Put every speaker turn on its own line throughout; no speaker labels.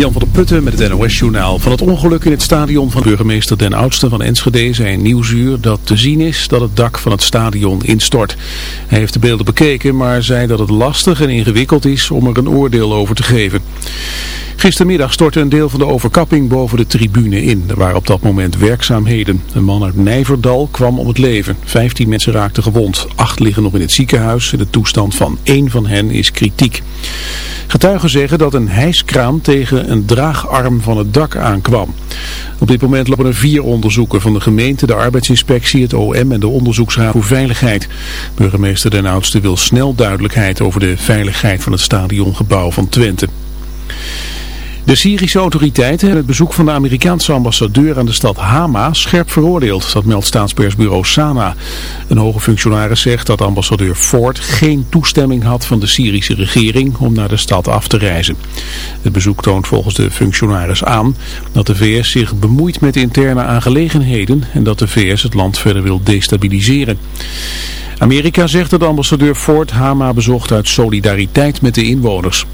Jan van der Putten met het NOS-journaal. Van het ongeluk in het stadion van burgemeester Den Oudste van Enschede zei een nieuwsuur dat te zien is dat het dak van het stadion instort. Hij heeft de beelden bekeken, maar zei dat het lastig en ingewikkeld is om er een oordeel over te geven. Gistermiddag stortte een deel van de overkapping boven de tribune in. Er waren op dat moment werkzaamheden. Een man uit Nijverdal kwam om het leven. Vijftien mensen raakten gewond. Acht liggen nog in het ziekenhuis en de toestand van één van hen is kritiek. Getuigen zeggen dat een hijskraan tegen een draagarm van het dak aankwam. Op dit moment lopen er vier onderzoeken van de gemeente, de arbeidsinspectie, het OM en de onderzoeksraad voor veiligheid. Burgemeester Den Oudste wil snel duidelijkheid over de veiligheid van het stadiongebouw van Twente. De Syrische autoriteiten hebben het bezoek van de Amerikaanse ambassadeur aan de stad Hama scherp veroordeeld. Dat meldt staatspersbureau Sana. Een hoge functionaris zegt dat ambassadeur Ford geen toestemming had van de Syrische regering om naar de stad af te reizen. Het bezoek toont volgens de functionaris aan dat de VS zich bemoeit met interne aangelegenheden en dat de VS het land verder wil destabiliseren. Amerika zegt dat ambassadeur Ford Hama bezocht uit solidariteit met de inwoners.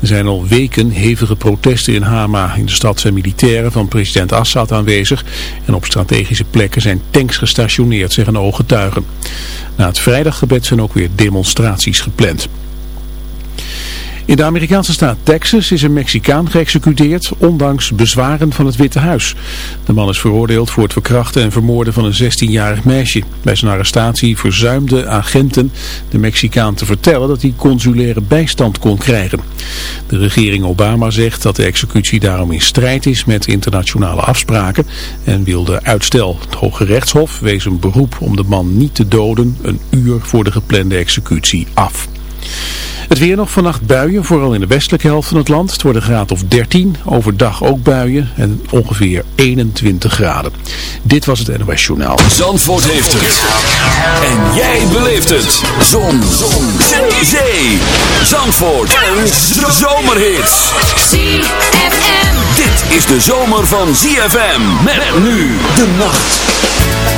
Er zijn al weken hevige protesten in Hama. In de stad zijn militairen van president Assad aanwezig en op strategische plekken zijn tanks gestationeerd, zeggen ooggetuigen. Na het vrijdaggebed zijn ook weer demonstraties gepland. In de Amerikaanse staat Texas is een Mexicaan geëxecuteerd, ondanks bezwaren van het Witte Huis. De man is veroordeeld voor het verkrachten en vermoorden van een 16-jarig meisje. Bij zijn arrestatie verzuimden agenten de Mexicaan te vertellen dat hij consulaire bijstand kon krijgen. De regering Obama zegt dat de executie daarom in strijd is met internationale afspraken en wilde uitstel. Het Hoge Rechtshof wees een beroep om de man niet te doden een uur voor de geplande executie af. Het weer nog vannacht buien, vooral in de westelijke helft van het land. Het wordt een graad of 13, overdag ook buien en ongeveer 21 graden. Dit was het NOS Journaal.
Zandvoort heeft het. En jij beleeft het. Zon. Zon. Zee. Zee. Zandvoort. En zomerhits. ZFM. Dit is de zomer van ZFM. Met nu de nacht.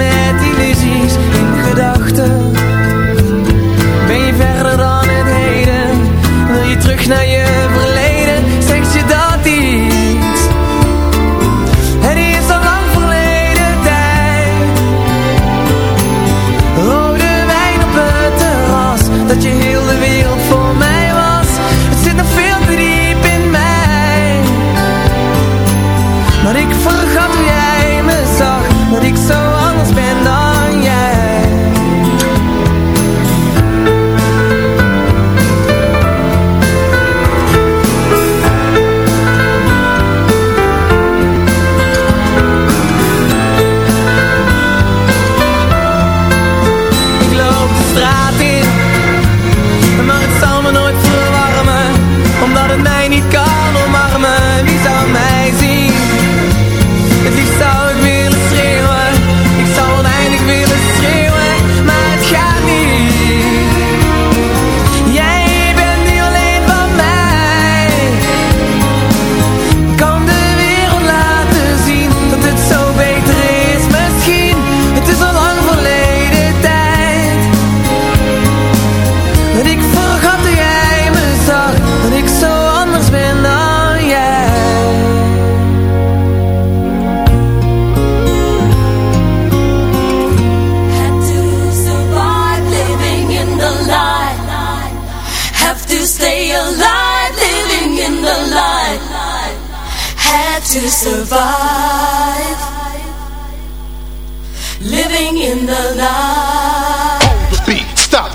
Je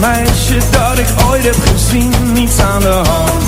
meisje dat ik ooit heb gezien, niets aan de hand.